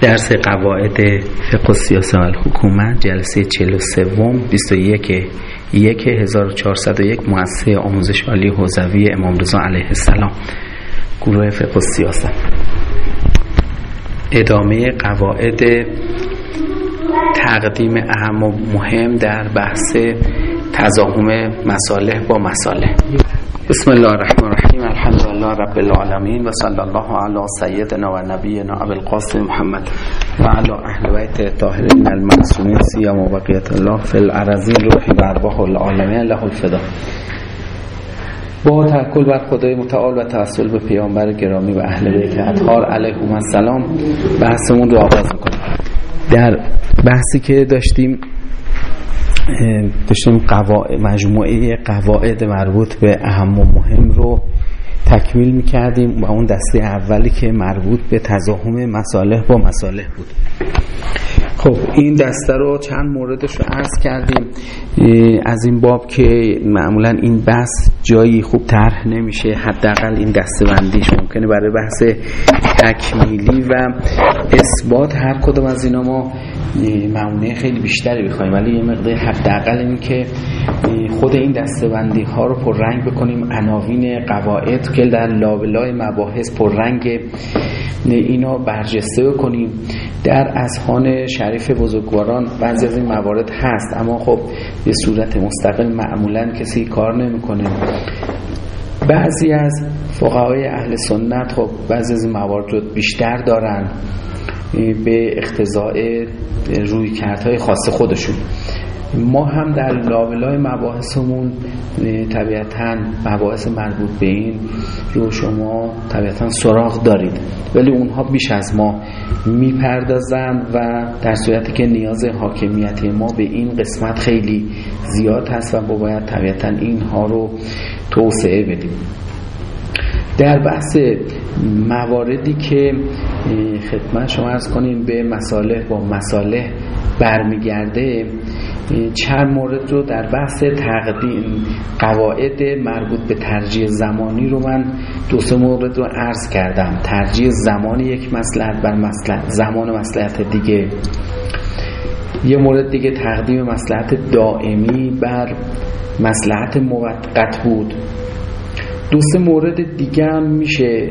درس قواعد فقه و سیاسه و حکومت جلسه 43 21 یک 1401 مؤسسه آموزش عالی حوزوی امام رضا علیه السلام. گروه فقه و سیاست ادامه قواعد تقدیم اهم و مهم در بحث تضاهم مصالح با مصالح. بسم الله الرحمن الرحیم. الحمد لله رب العالمین و صلی الله علی سیدنا و نبینا ابو القاسم محمد و علی اهل بیت طاهرین المعصومین سیام و بقیت الله فی الارضین روحی و ارواح العالمین له الفدا. با توکل بر خدای متعال و توسل به پیامبر گرامی و اهل بیت اطهار علیهم السلام. بحثمون رو آغاز می‌کنیم در بحثی که داشتیم داشتیم قواعد مجموعه قواعد مربوط به اهم و مهم رو تکمیل می‌کردیم و اون دسته اولی که مربوط به تزاهم مصالح با مصالح بود. خب این دسته رو چند موردش رو عرض کردیم. از این باب که معمولا این بحث جایی خوب طرح نمیشه حداقل این دسته بندیش ممکنه برای بحث تکمیلی و اثبات هر کدوم از اینا ما معموله خیلی بیشتری بخوایم. ولی یه مقدار حداقل این که خود این دستبندی ها رو پررنگ بکنیم. عناوین قواعد که در لابلای مباحث پررنگ اینا برجسته بکنیم. در اذهان شریف بزرگواران بعضی از این موارد هست اما خب به صورت مستقل معمولا کسی کار نمی‌کنه. بعضی از فقهای اهل سنت خب بعضی از این موارد رو بیشتر دارن به اختزاع روی کردهای خاص خودشون. ما هم در لابلای مباحثمون طبیعتا مباحث مربوط به این رو شما طبیعتا سراغ دارید. ولی اونها بیش از ما می‌پردازن و در صورتی که نیاز حاکمیتی ما به این قسمت خیلی زیاد هست و باید طبیعتا اینها رو توسعه بدیم. در بحث مواردی که خدمت شما ارز کنیم به مساله با مساله برمیگرده چند مورد رو در بحث تقدیم قواعد مربوط به ترجیح زمانی رو من دو سه مورد رو عرض کردم. ترجیح زمان یک مسلحت بر مسلحت زمان مسلحت دیگه. یه مورد دیگه تقدیم مسلحت دائمی بر مسلحت موقت بود. دو سه مورد دیگه هم میشه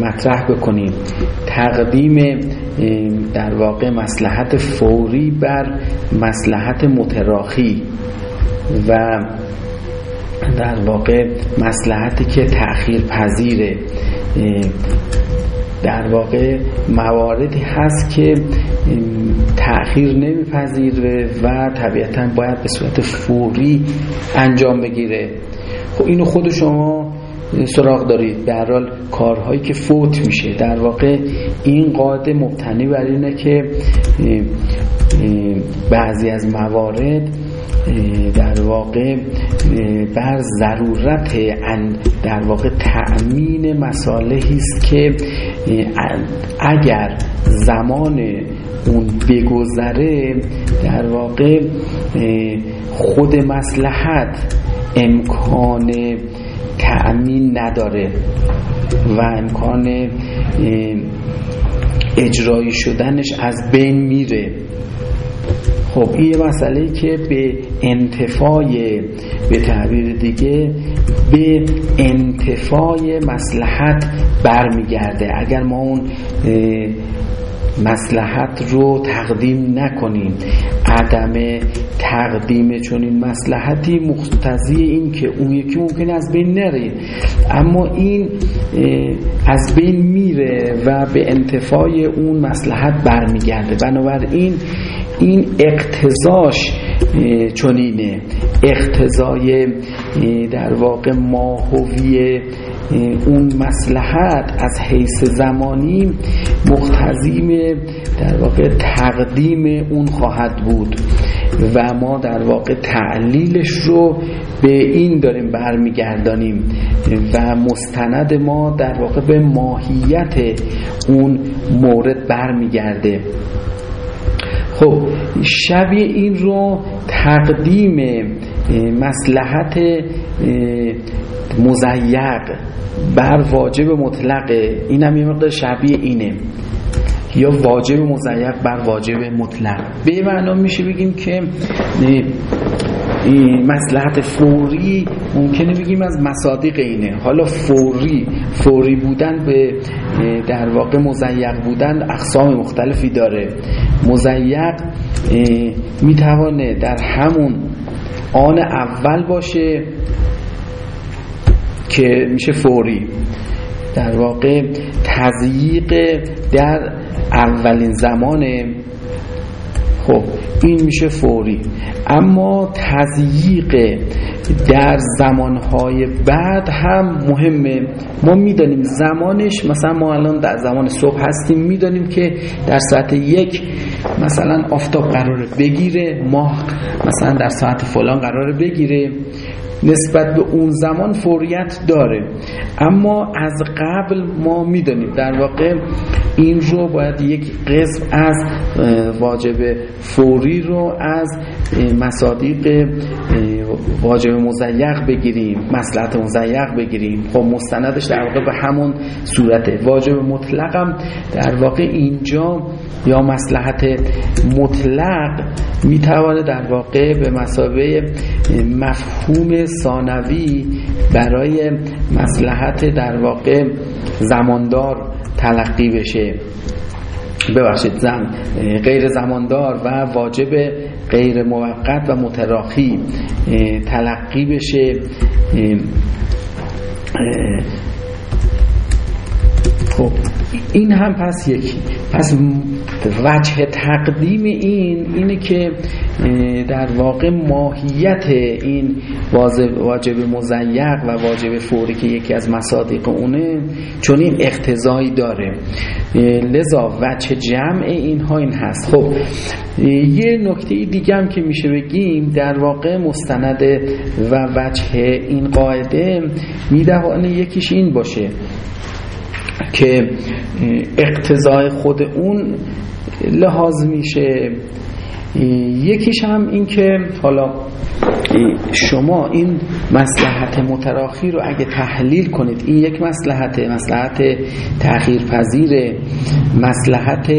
مطرح بکنیم. تقدیم در واقع مسلحت فوری بر مسلحت متراخی و در واقع مسلحتی که تأخیر پذیره. در واقع مواردی هست که تأخیر نمیپذیره و طبیعتا باید به صورت فوری انجام بگیره. خب اینو خود شما سراغ دارید. در حال کارهایی که فوت میشه. در واقع این قاعده مبتنی بر اینه که بعضی از موارد در واقع بر ضرورت در واقع تأمین مصالحی است که اگر زمان اون بگذره در واقع خود مسلحت امکان تأمین نداره و امکان اجرایی شدنش از بین میره. خب این یه مسئله که به انتفای به تعبیر دیگه به انتفای مسلحت برمیگرده. اگر ما اون مسلحت رو تقدیم نکنیم عدم تقدیم چون این مسلحتی مقتضی این که اون یکی ممکنه از بین نره. اما این از بین میره و به انتفای اون مسلحت برمیگرده. بنابراین این اقتضاش چنینه. اقتضای در واقع ماهوی اون مسلحت از حیث زمانی مختزیم در واقع تقدیم اون خواهد بود و ما در واقع تعلیلش رو به این داریم برمیگردانیم و مستند ما در واقع به ماهیت اون مورد برمیگرده. خب شبیه این رو تقدیم مسلحت مزیق بر واجب مطلقه اینم یه مقدار شبیه اینه. یا واجب مزیق بر واجب مطلق. به معنا میشه بگیم که مسلحت فوری ممکنه بگیم از مصادیق اینه. حالا فوری فوری بودن به در واقع مزیق بودن اقسام مختلفی داره. مزیق می‌توانه در همون آن اول باشه که میشه فوری. در واقع تضییق در اولین زمان خب این میشه فوری. اما تضییق در زمانهای بعد هم مهمه. ما می‌دانیم زمانش مثلا ما الان در زمان صبح هستیم می‌دانیم که در ساعت یک مثلا آفتاب قراره بگیره ماه مثلا در ساعت فلان قراره بگیره. نسبت به اون زمان فوریت داره. اما از قبل ما می‌دانیم در واقع این رو باید یک قسم از واجب فوری رو از مصادیق واجب مزیق بگیریم مسلحت مزیق بگیریم. خب مستندش در واقع به همون صورته. واجب مطلقم در واقع اینجا یا مسلحت مطلق می‌توانه در واقع به مسابه مفهوم ثانوی برای مسلحت در واقع زماندار تلقی بشه. ببخشید زم غیر زماندار و واجب غیر موقت و متراخی تلقی بشه خب این هم پس یکی. پس وجه تقدیم این اینه که در واقع ماهیت این واجب مزیق و واجب فوری که یکی از مصادیق اونه چون این اقتضایی داره. لذا وجه جمع اینها این هست. خب یه نکته دیگه هم که میشه بگیم در واقع مستند و وجه این قاعده میدهانه یکیش این باشه. که اقتضای خود اون لحاظ میشه. یکیش هم این که حالا شما این مسلحت متراخی رو اگه تحلیل کنید این یک مسلحت مسلحت تغییر پذیر مسلحت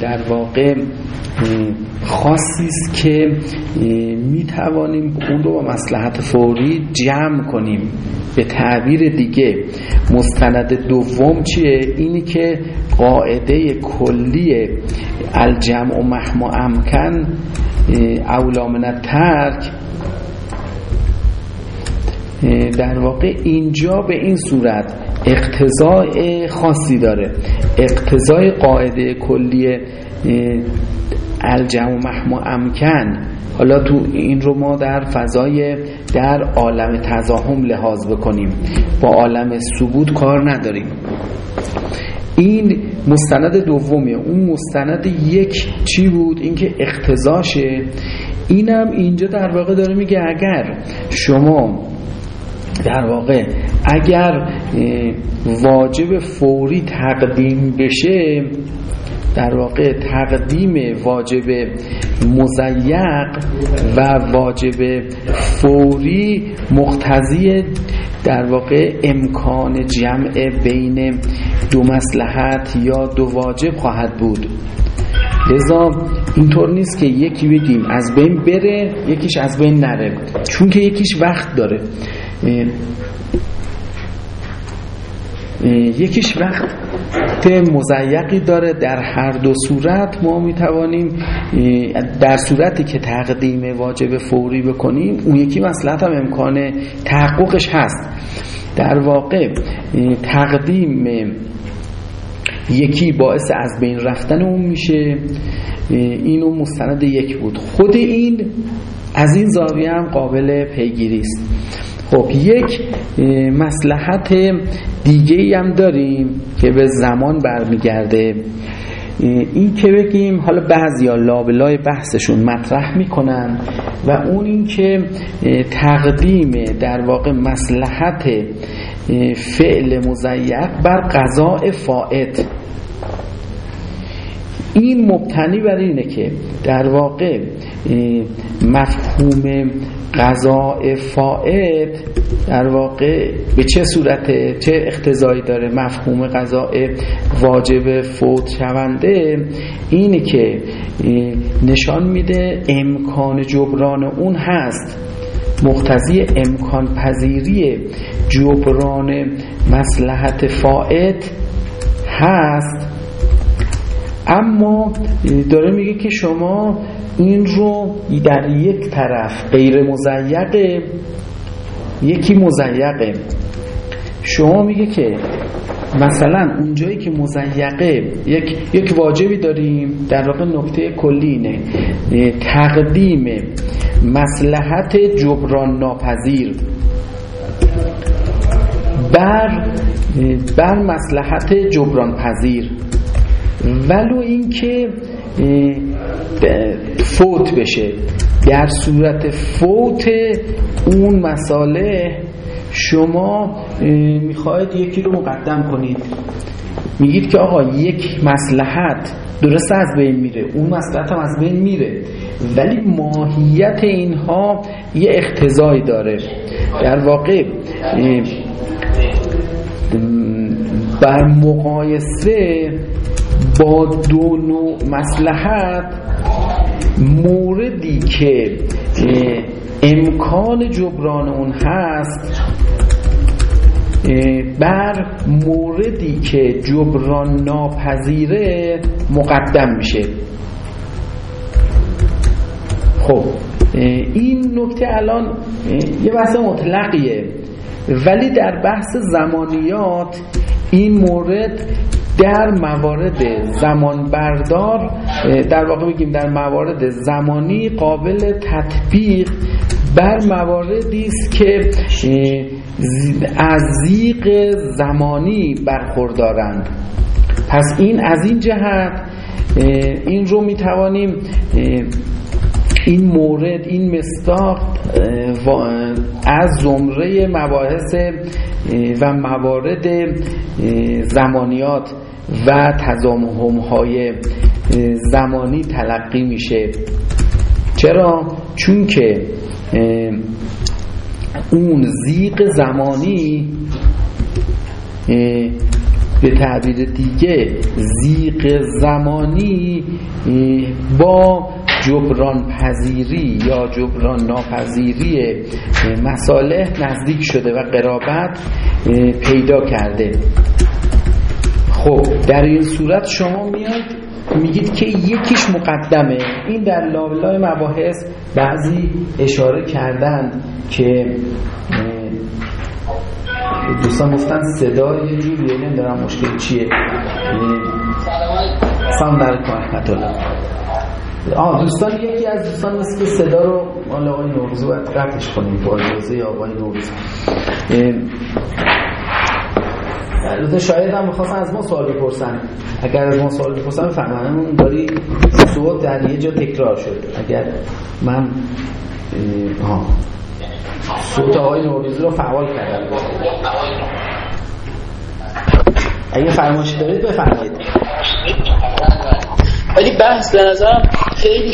در واقع خاصی است که می توانیم اون رو با مسلحت فوری جمع کنیم. به تعبیر دیگه مستند دوم چیه؟ اینی که قاعده کلی الجمع و محمو امکن اولا من ترک در واقع اینجا به این صورت اقتضای خاصی داره. اقتضای قاعده کلی الجمع محمو امکن. حالا تو این رو ما در فضای در عالم تزاهم لحاظ بکنیم. با عالم ثبوت کار نداریم. این مستند دومیه. اون مستند یک چی بود؟ اینکه اقتضاشه. اینم اینجا در واقع داره میگه اگر شما در واقع اگر واجب فوری تقدیم بشه در واقع تقدیم واجب مزیق و واجب فوری مقتضی در واقع امکان جمع بین دو مسلحت یا دو واجب خواهد بود. لذا اینطور نیست که یکی بگیم از بین بره یکیش از بین نره چون که یکیش وقت داره. یکیش وقت مزیقی داره در هر دو صورت. ما می‌توانیم در صورتی که تقدیم واجب فوری بکنیم اون یکی مسئلت هم امکان تحققش هست. در واقع تقدیم یکی باعث از بین رفتن اون میشه. اینو مستند یک بود. خود این از این زاویه هم قابل پیگیری است. خب یک مسلحت دیگه هم داریم که به زمان برمیگرده. این که بگیم حالا بعضی ها لابلای بحثشون مطرح می‌کنن و اون این که تقدیم در واقع مسلحت فعل مزیق بر قضاء فائد این مبتنی بر اینه که در واقع مفهوم قضاء فائد در واقع به چه صورته؟ چه اختزایی داره مفهوم قضاء واجب فوت شونده؟ اینه که نشان میده امکان جبران اون هست. مقتضی امکان پذیری جبران مسلحت فائد هست. اما داره میگه که شما این رو در یک طرف غیر مزیقه یکی مزیقه شما میگه که مثلا اونجایی که مزیقه یک, یک واجبی داریم در واقع نکته کلی اینه. تقدیم مسلحت جبران ناپذیر. بر بر مسلحت جبران پذیر. ولو اینکه فوت بشه. در صورت فوت اون مساله شما می‌خواهید یکی رو مقدم کنید. میگید که آقا یک مسلحت درست از بین میره اون مسلحت هم از بین میره ولی ماهیت اینها یه اختزایی داره. در واقع بر مقایسه با دو نوع مسلحت موردی که امکان جبران اون هست بر موردی که جبران ناپذیره مقدم میشه. خب این نکته الان یه بحث مطلقیه. ولی در بحث زمانیات این مورد در موارد زمان بردار در واقع بگیم در موارد زمانی قابل تطبیق بر مواردی است که از زیق زمانی برخوردارند. پس این از این جهت این رو می توانیم این مورد این مستاق از زمره مباحث و موارد زمانیات و تزامهم های زمانی تلقی میشه چرا؟ چون که اون زیق زمانی به تعبیر دیگه زیق زمانی با جبران پذیری یا جبران ناپذیری مساله نزدیک شده و قرابت پیدا کرده. خب در این صورت شما میاد میگید که یکیش مقدمه. این در لابلای مباحث بعضی اشاره کردن که دوستان گفتن صدا یه جوریه نمیدارم مشکل چیه. سلام علیکم. آه دوستان یکی از دوستان مثل که صدا رو مال آقای نوروزی باید قطعش کنیم با اجازه آقای نوروزی البته شاید هم می‌خواستن از ما سوال بپرسن. اگر از ما سوال بپرسن فهمانم اون داری صوت در یه جا تکرار شد اگر من ها صوت آقای نوروزی رو فعال کردم. اگه فرمایشی دارید بفرمایید. ولی بحث به نظرم خیلی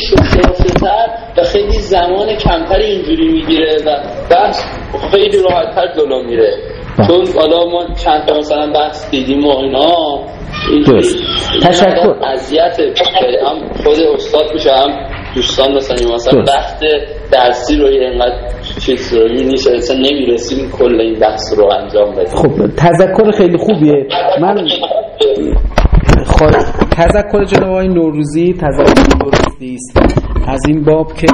تر و خیلی زمان کمتری اینجوری می‌گیره و بحث خیلی راحتتر جلو میره. بله. چون حالا ما چند تا مثلا بحث دیدیم و اینا درست. تشکر. اذیت هم خود استاد میشه هم دوستان مثلا مثلا وقت درسی رو اینقدر چیز رو نیست اصلا نمی‌رسیم کل این بحث رو انجام بدیم. خب تذکر خیلی خوبیه. من تذکر جناب آقای نوروزی تذکر درستی است. از این باب که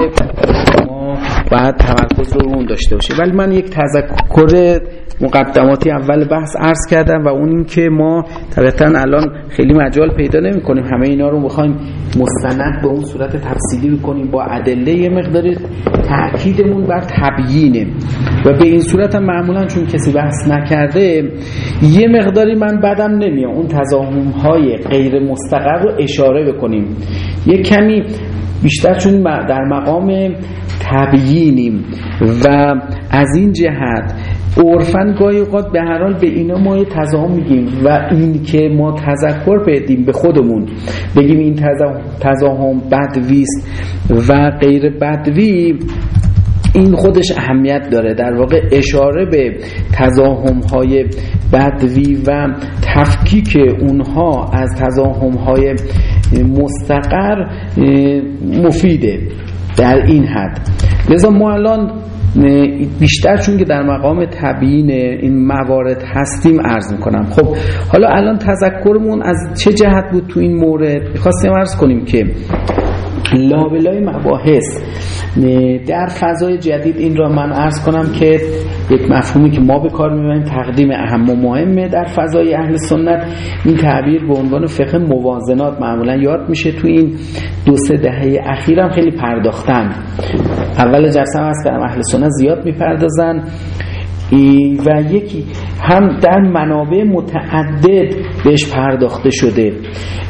ما باید تمرکز رو اون داشته باشه ولی من یک تذکر مقدماتی اول بحث عرض کردم و اون این که ما طبیعتا الان خیلی مجال پیدا نمی کنیم همه اینا رو بخوایم مستند به اون صورت تفصیلی بکنیم. با ادله یه مقداری تاکیدمون بر تبیینه. و به این صورت هم معمولا چون کسی بحث نکرده یه مقداری من بدم نمیاد. اون تضاهم های غیر مستقر رو اشاره بکنیم. یه کمی بیشتر چون در مقام تبیینیم و از این جهت عرفا گاهی اوقات به هر حال به اینا ما یه تضاهم میگیم و این که ما تذکر بدیم به خودمون بگیم این تضاهم بدویست و غیر بدوی این خودش اهمیت داره در واقع اشاره به تزاهم های بدوی و تفکیک اونها از تزاهم های مستقر مفیده در این حد. لذا ما الان بیشتر چون که در مقام تبیین این موارد هستیم عرض می‌کنم. خب حالا الان تذکرمون از چه جهت بود تو این مورد؟ می‌خواستیم عرض کنیم که لابلای مباحث در فضای جدید این را من عرض کنم که یک مفهومی که ما به کار می‌بریم تقدیم اهم و مهمه در فضای اهل سنت. این تعبیر به عنوان فقه موازنات معمولا یاد میشه. تو این دو سه دهه اخیرم خیلی پرداختن. اول جلسه هم هست اهل سنت زیاد می‌پردازن. و یکی هم در منابع متعدد بهش پرداخته شده.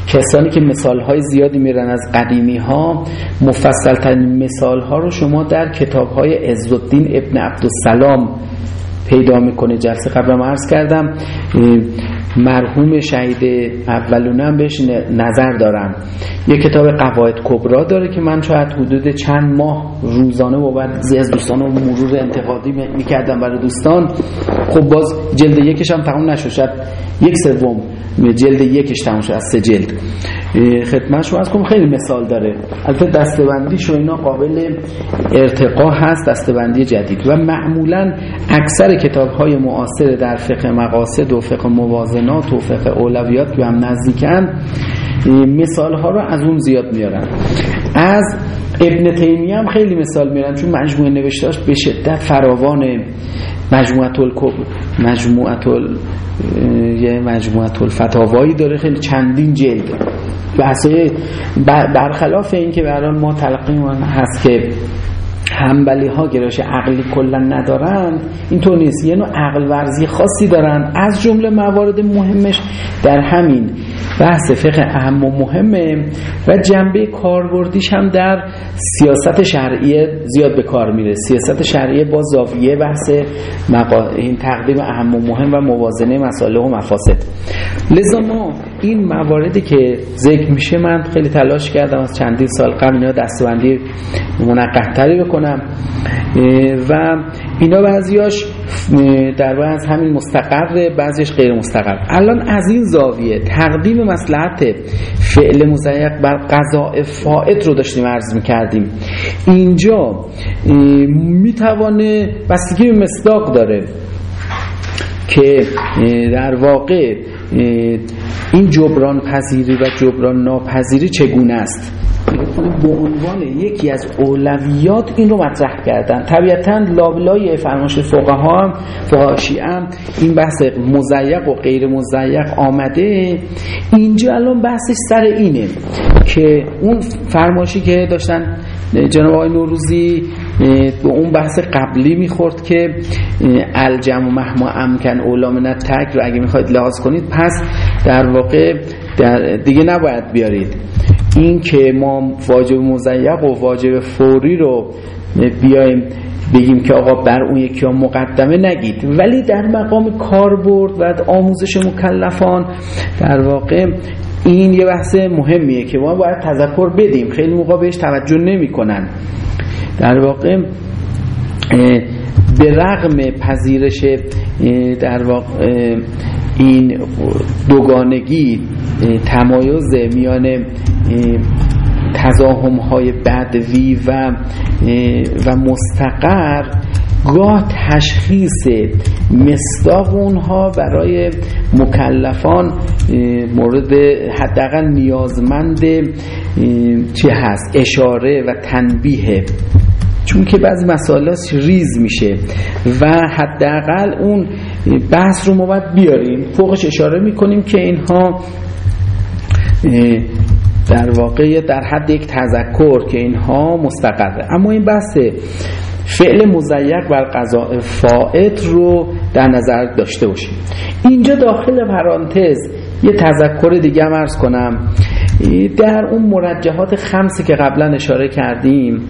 کسانی که مثال های زیادی میرن از قدیمی ها مفصل ترین مثال ها رو شما در کتاب های عزالدین ابن عبدالسلام پیدا می‌کنه. جلسه قبل عرض کردم مرحوم شهید اولونه هم بهش نظر دارم. یه کتاب قواعد کبرا داره که من شاید حدود چند ماه روزانه با بعضی از دوستان و مرور انتقادی می‌کردم برای دوستان. خب باز جلد یکش هم تموم نشد. شاید یک سوم جلد یکش تموم شد از سه جلد. خدمت شما از کنم خیلی مثال داره. البته دستبندی شو اینا قابل ارتقا هست دستبندی جدید. و معمولا اکثر کتاب های معاصر در فقه مقاصد و فقه موازنات و فقه اولویات که هم نزدیکن مثال ها رو از اون زیاد میارن. از ابن تیمیه هم خیلی مثال میارن چون مجموعه نوشتاش به شدت فراوان مجموعه الکب مجموعه یه مجموعه الفتاوایی داره. خیلی چندین جلد. بحثه برخلاف این که برای ما تلقی هست که همبلی ها گرایش عقلی کلا ندارند اینطور نیست. یه نوع عقل ورزی خاصی دارن. از جمله موارد مهمش در همین بحث فقه اهم و مهمه و جنبه کاربردیش هم در سیاست شرعیه زیاد به کار میره. سیاست شرعیه با زاویه بحث مقا... این تقدیم اهم و مهم و موازنه مسائل و مفاسد. لذا ما این مواردی که ذکر میشه من خیلی تلاش کردم از چندین سال قبل اینا دستبندی منقحتری بکنم. و اینا بعضیاش در از همین مستقر بعضیش غیر مستقر. الان از این زاویه تقدیم مسلحت فعل مزیق بر قضاء فائد رو داشتیم عرض می‌کردیم. اینجا می‌توانه بستگی مصداق داره که در واقع این جبران پذیری و جبران ناپذیری چگونه است؟ به عنوان یکی از اولویات این رو مطرح کردن. طبیعتا لابلای فرماش فقها هم هم این بحث مزیق و غیر مزیق آمده. اینجا الان بحثش سر اینه که اون فرماشی که داشتن جناب آقای نوروزی به اون بحث قبلی می‌خورد که الجم و مهما امکن اولامنت تک رو اگه می‌خواید لحاظ کنید پس در واقع در دیگه نباید بیارید. این که ما واجب مزیق و واجب فوری رو بیایم بگیم که آقا بر اون یکی ها مقدمه نگید. ولی در مقام کاربرد و آموزش مکلفان در واقع این یه بحث مهمیه که ما باید تذکر بدیم. خیلی موقع بهش توجه نمی کنن. در واقع به رغم پذیرش در واقع این دوگانگی تمایز میان تزاهم های بدوی و و مستقر گاه تشخیص مصداق اونها برای مکلفان مورد حداقل نیازمند چی هست؟ اشاره و تنبیه. چون که بعضی مسائل ریز میشه و حداقل اون بحث رو ما بیاریم. فوقش اشاره می‌کنیم که اینها در واقع در حد یک تذکر که اینها مستقره. اما این بحث فعل مزیق بر قضاء فائد رو در نظر داشته باشیم. اینجا داخل پرانتز یه تذکر دیگه هم ارز کنم. در اون مرجحات خمسی که قبلا اشاره کردیم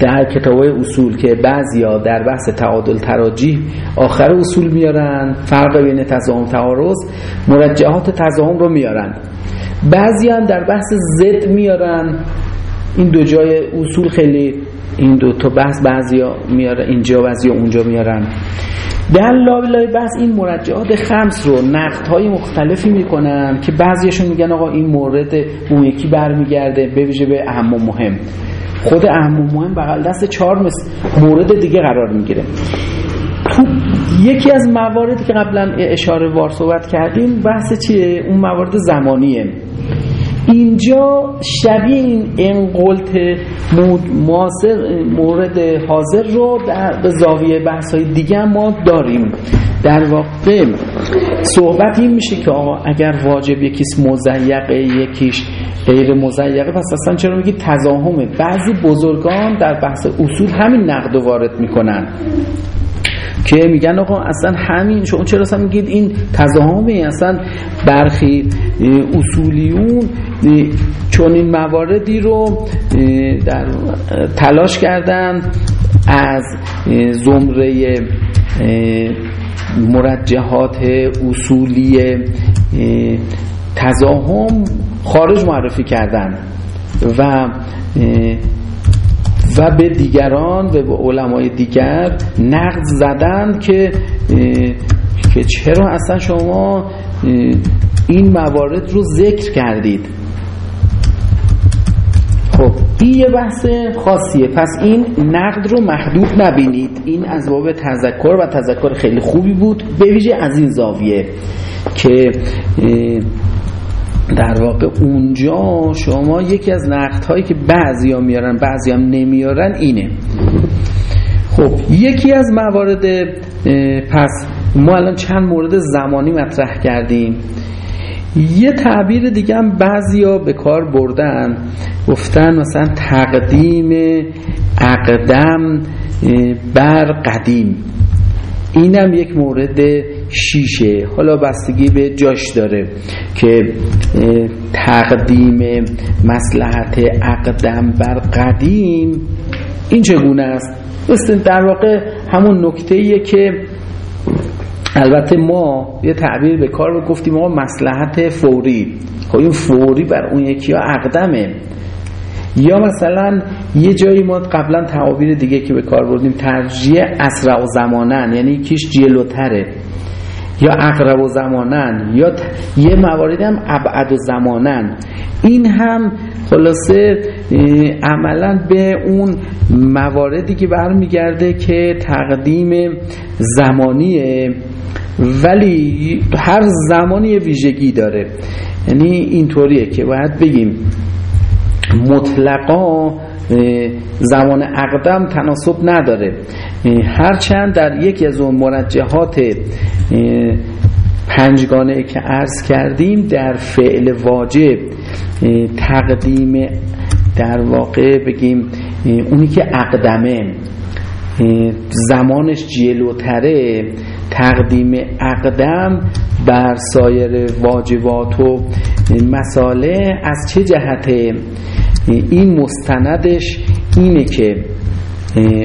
در کتاب اصول که بعضیا در بحث تعادل تراجیح آخر اصول میارن فرق بین تضاهم تعارض مرجحات تضاهم رو میارن. بعضی هم در بحث زد میارن. این دو جای اصول خیلی این دو تا بحث بعضیا میاره اینجا بعضیا اونجا میارن. در لابلای بحث این مرجعات خمس رو نقد های مختلفی می‌کنن که بعضیشون میگن آقا این مورد اون یکی برمیگرده به ویژه به اهم مهم. خود اهم و مهم بغل دست چهار مورد دیگه قرار می‌گیره. تو یکی از مواردی که قبلا اشاره وار صحبت کردیم بحث چیه؟ اون موارد زمانیه. اینجا شبیه این انقلت مورد حاضر رو در به زاویه بحث های دیگه ما داریم. در واقع صحبت این میشه که آقا اگر واجب یکیش مزیقه یکیش غیر مزیقه پس اصلا چرا میگی تزاهمه؟ بعضی بزرگان در بحث اصول همین نقد وارد می‌کنن. که میگن آقا اصلا همین شما چرا اصلا میگید این تضاهمه؟ اصلا برخی اصولیون چون این مواردی رو در تلاش کردن از زمره مرجحات اصولی تزاهم خارج معرفی کردن و و به دیگران و به علمای دیگر نقد زدن که که چرا اصلا شما این موارد رو ذکر کردید؟ خب این یه بحث خاصیه. پس این نقد رو محدود نبینید. این از باب تذکر و تذکر خیلی خوبی بود. به ویژه از این زاویه که در واقع اونجا شما یکی از نقد هایی که بعضی ها میارن بعضی هم نمیارن اینه. خب یکی از موارد پس ما الان چند مورد زمانی مطرح کردیم. یه تعبیر دیگه هم بعضی ها به کار بردن. گفتن مثلا تقدیم اقدم بر قدیم. اینم یک مورد شیشه. حالا بستگی به جاش داره که تقدیم مسلحت اقدم بر قدیم این چگونه است؟ مثل در واقع همون نکته ایه که البته ما یه تعبیر به کار گفتیم ما مسلحت فوری. خب این فوری بر اون یکی ها اقدمه. یا مثلا یه جایی ما قبلا تعابیر دیگه که به کار بردیم ترجیح اسرع و زمانن یعنی کیش جلوتره. یا اقرب و زمانن یا یه مواردی هم ابعد و زمانن. این هم خلاصه عملا به اون مواردی که برمیگرده که تقدیم زمانیه ولی هر زمانی ویژگی داره. یعنی اینطوریه که باید بگیم مطلقا زمان اقدم تناسب نداره. هرچند در یکی از اون مرجحات پنجگانه که عرض کردیم در فعل واجب تقدیم در واقع بگیم اونی که اقدمه زمانش جلوتره تقدیم اقدم بر سایر واجبات و مساله از چه جهته؟ این مستندش اینه که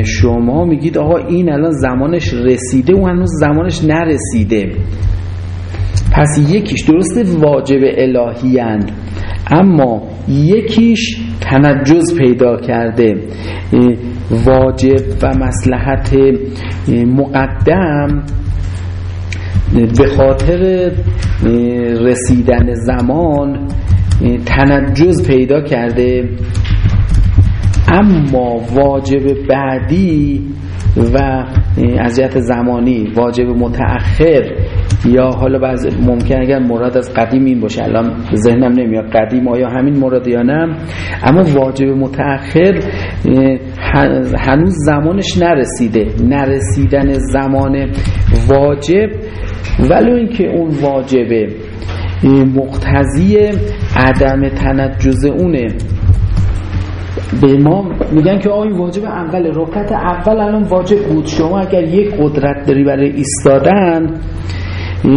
شما میگید آقا این الان زمانش رسیده و هنوز زمانش نرسیده پس یکیش درست واجب الهی هند. اما یکیش تنجز پیدا کرده واجب و مسلحت مقدم به خاطر رسیدن زمان تنجز پیدا کرده. اما واجب بعدی و از زمانی واجب متأخر یا حالا بعض ممکن اگر مراد از قدیم این باشه الان ذهنم نمیاد قدیم آیا همین مراد یا نه. اما واجب متأخر هنوز زمانش نرسیده. نرسیدن زمان واجب ولو اینکه اون واجبه. مقتضی عدم تنجز اونه. به ما میگن که آقای واجب اول. رکعت اول الان واجب بود. شما اگر یک قدرت داری برای ایستادن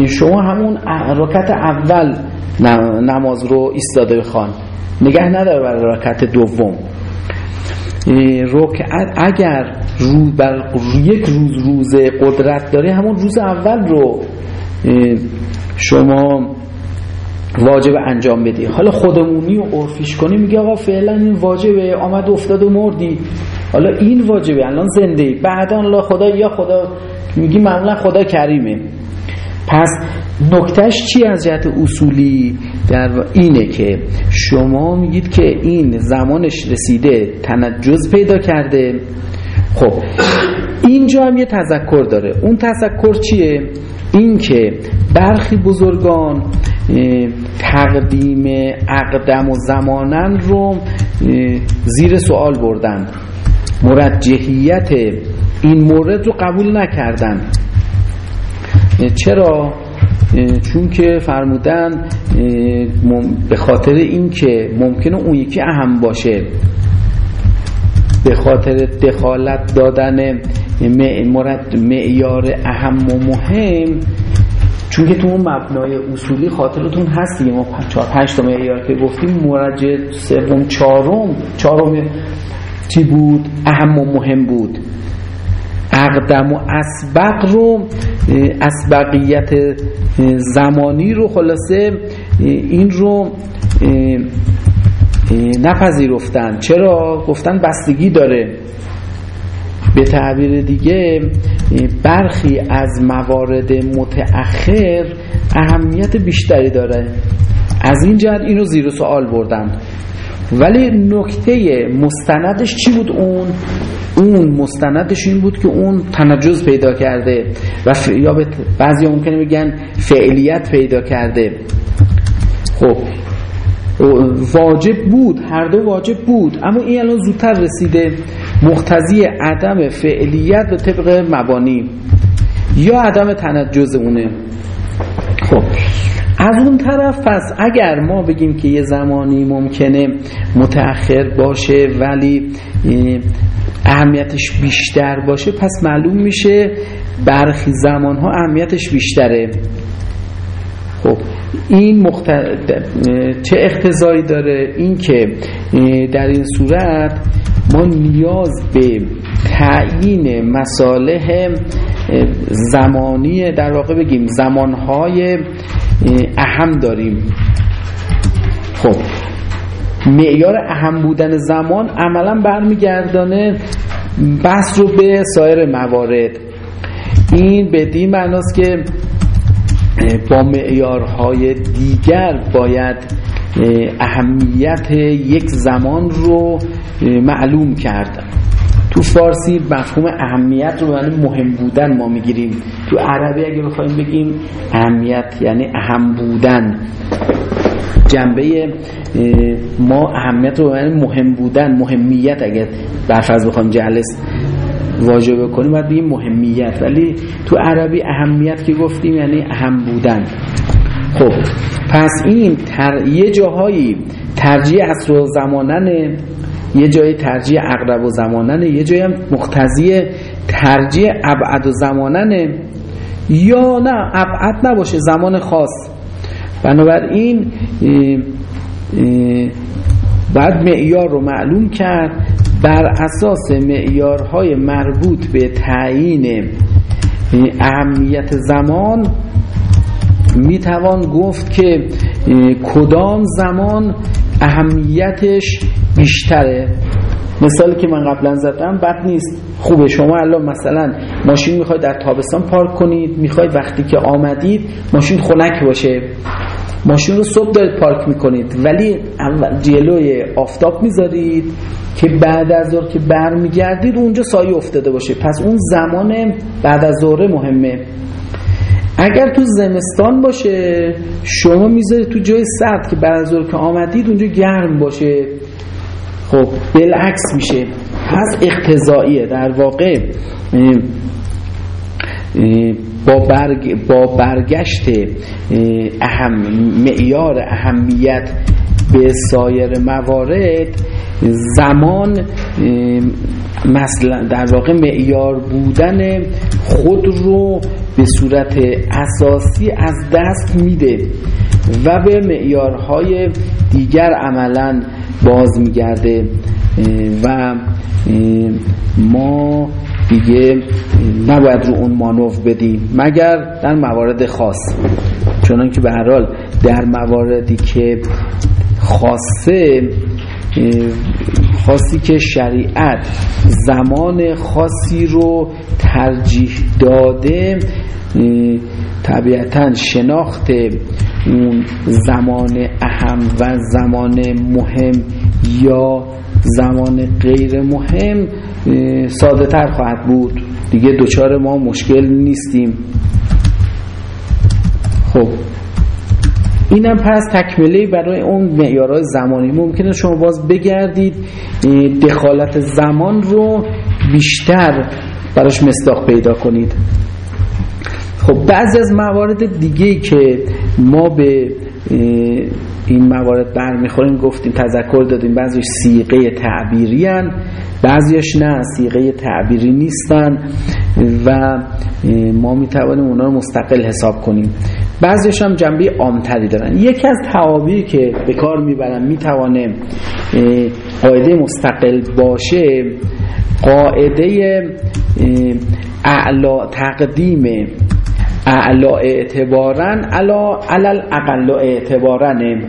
شما همون رکعت اول نماز رو ایستاده بخوان. نگه نداره برای رکعت دوم. رکعت اگر رو بر یک روز روز قدرت داره همون روز اول رو شما واجب انجام بدی. حالا خودمونی و عرفیش کنی میگه آقا فعلا این واجبه آمد افتاد و مردی. حالا این واجبه الان زنده بعدا الله خدا یا خدا میگی معمولا خدا کریمه. پس نکتهش چی از جهت اصولی؟ در اینه که شما میگید که این زمانش رسیده تنجز پیدا کرده. خب اینجا هم یه تذکر داره. اون تذکر چیه؟ این که برخی بزرگان تقدیم اقدم و زمانن رو زیر سوال بردن. مرجحیت این مورد رو قبول نکردن. چرا؟ چون که فرمودن به خاطر اینکه ممکنه اون یکی اهم باشه. به خاطر دخالت دادن معیار اهم و مهم چون که تو اون مبنای اصولی خاطرتون هست دیگه. ما چهار پنج تا معیار که گفتیم. مرجع سوم چهارم. چهارم چی بود؟ اهم و مهم بود. اقدم و اسبق رو اسبقیت زمانی رو خلاصه این رو نپذیرفتن. چرا؟ گفتن بستگی داره. به تعبیر دیگه برخی از موارد متأخر اهمیت بیشتری داره. از این جهت اینو زیر سوال بردن ولی نکته مستندش چی بود اون؟ اون مستندش این بود که اون تنجز پیدا کرده و ف... یا به بعضی ممکنه بگن فعلیت پیدا کرده. خب واجب بود هر دو واجب بود اما این الان زودتر رسیده. مختزی عدم فعلیت به طبق مبانی یا عدم تنجز اونه. خب از اون طرف پس اگر ما بگیم که یه زمانی ممکنه متأخر باشه ولی اهمیتش بیشتر باشه پس معلوم میشه برخی زمان ها اهمیتش بیشتره. خب این مخت... چه اختزایی داره؟ این که در این صورت ما نیاز به تعیین مصالح زمانی در واقع بگیم زمانهای اهم داریم. خب معیار اهم بودن زمان عملا برمیگردانه بحث رو به سایر موارد. این بدین معناست که با معیارهای دیگر باید اهمیت یک زمان رو معلوم کرد. تو فارسی مفهوم اهمیت رو یعنی مهم بودن ما می‌گیریم. تو عربی اگه بخوایم بگیم اهمیت یعنی اهم بودن. جنبه ما اهمیت رو یعنی مهم بودن مهمیت اگه برفرض بخوایم جلس واجب کنیم باید بگیم مهمیت. ولی تو عربی اهمیت که گفتیم یعنی اهم بودن. خب پس این تر... یه جاهایی ترجیح اصر و زمانن یه جایی ترجیح اقرب و زمانن یه جایی هم مختزی ترجیح ابعد و زمانن یا نه ابعد نباشه زمان خاص. بنابراین بعد معیار رو معلوم کرد بر اساس معیارهای مربوط به تعیین اهمیت زمان می‌توان گفت که کدام زمان اهمیتش بیشتره. مثالی که من قبلا زدم بد نیست. خوبه. شما الان مثلا ماشین می‌خواید در تابستان پارک کنید می‌خواید وقتی که آمدید ماشین خنک باشه. ماشین رو صبح دارید پارک می‌کنید. ولی جلوی آفتاب می‌ذارید که بعد از ظهر که برمیگردید اونجا سایه افتاده باشه. پس اون زمان بعد از ظهر مهمه. اگر تو زمستان باشه شما می‌ذارید تو جای سرد که بعد از ظهر که آمدید اونجا گرم باشه. خب بالعکس میشه. پس اقتضاییه. در واقع با, برگ با برگشت اهم معیار اهمیت به سایر موارد زمان مثلا در واقع معیار بودن خود رو به صورت اساسی از دست میده و به معیارهای دیگر عملا باز میگرده و ما دیگه نباید رو اون مانوف بدیم مگر در موارد خاص. چون که به هر حال در مواردی که خاصه خاصی که شریعت زمان خاصی رو ترجیح داده طبیعتا شناخت اون زمان اهم و زمان مهم یا زمان غیر مهم ساده تر خواهد بود. دیگه دوچار ما مشکل نیستیم. خب. اینم پس تکمله برای اون معیارهای زمانی. ممکنه شما باز بگردید دخالت زمان رو بیشتر براش مصداق پیدا کنید. خب بعضی از موارد دیگه که ما به این موارد برمیخوریم گفتیم تذکر دادیم بعضیش سیغه تعبیری هن بعضیش نه سیغه تعبیری نیستن و ما می‌توانیم اونا رو مستقل حساب کنیم. بعضیش هم جنبه عامتری دارن. یکی از تعابیری که به کار می‌برن می‌توانه قاعده مستقل باشه قاعده اعلا تقدیم اعلا اعتبارن علا علل اقل اعتبارن.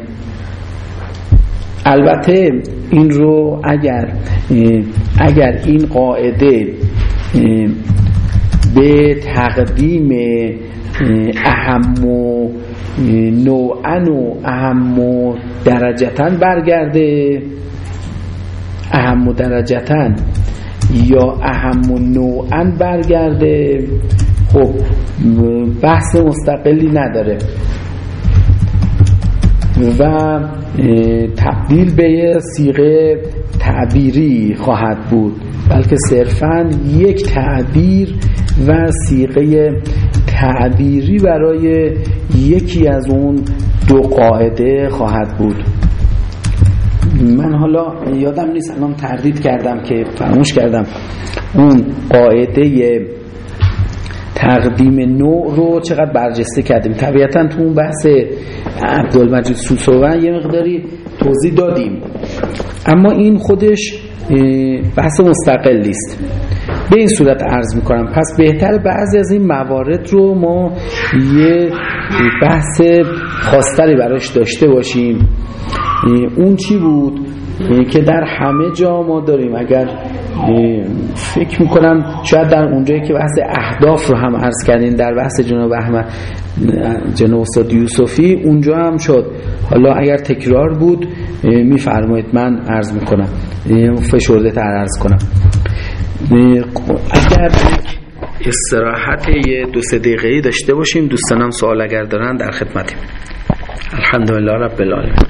البته این رو اگر اگر این قاعده به تقدیم اهم و نوعن و اهم و درجتن برگرده. اهم و درجتن یا اهم و نوعن برگرده. خب بحث مستقلی نداره. و تبدیل به سیغه تعبیری خواهد بود. بلکه صرفا یک تعبیر و سیغه تعبیری برای یکی از اون دو قاعده خواهد بود. من حالا یادم نیست الان تردید کردم که فراموش کردم. اون قاعده تقدیم نوع رو چقدر برجسته کردیم. طبیعتا تو اون بحث عبدالمجید سوسوون یه مقداری توضیح دادیم. اما این خودش بحث مستقل نیست. به این صورت عرض می‌کنم. پس بهتر بعضی از این موارد رو ما یه بحث خاصتری براش داشته باشیم. اون چی بود؟ که در همه جا ما داریم. اگر فکر می‌کنم شاید در اونجایی که بحث اهداف رو هم عرض کردین در بحث جناب احمد جناب استاد یوسفی اونجا هم شد. حالا اگر تکرار بود میفرمایید. من عرض می‌کنم. فشرده تر عرض کنم. اگر استراحت یه دو سه دقیقه داشته باشیم دوستانم سوال اگر دارن در خدمتیم. الحمدلله رب العالمین.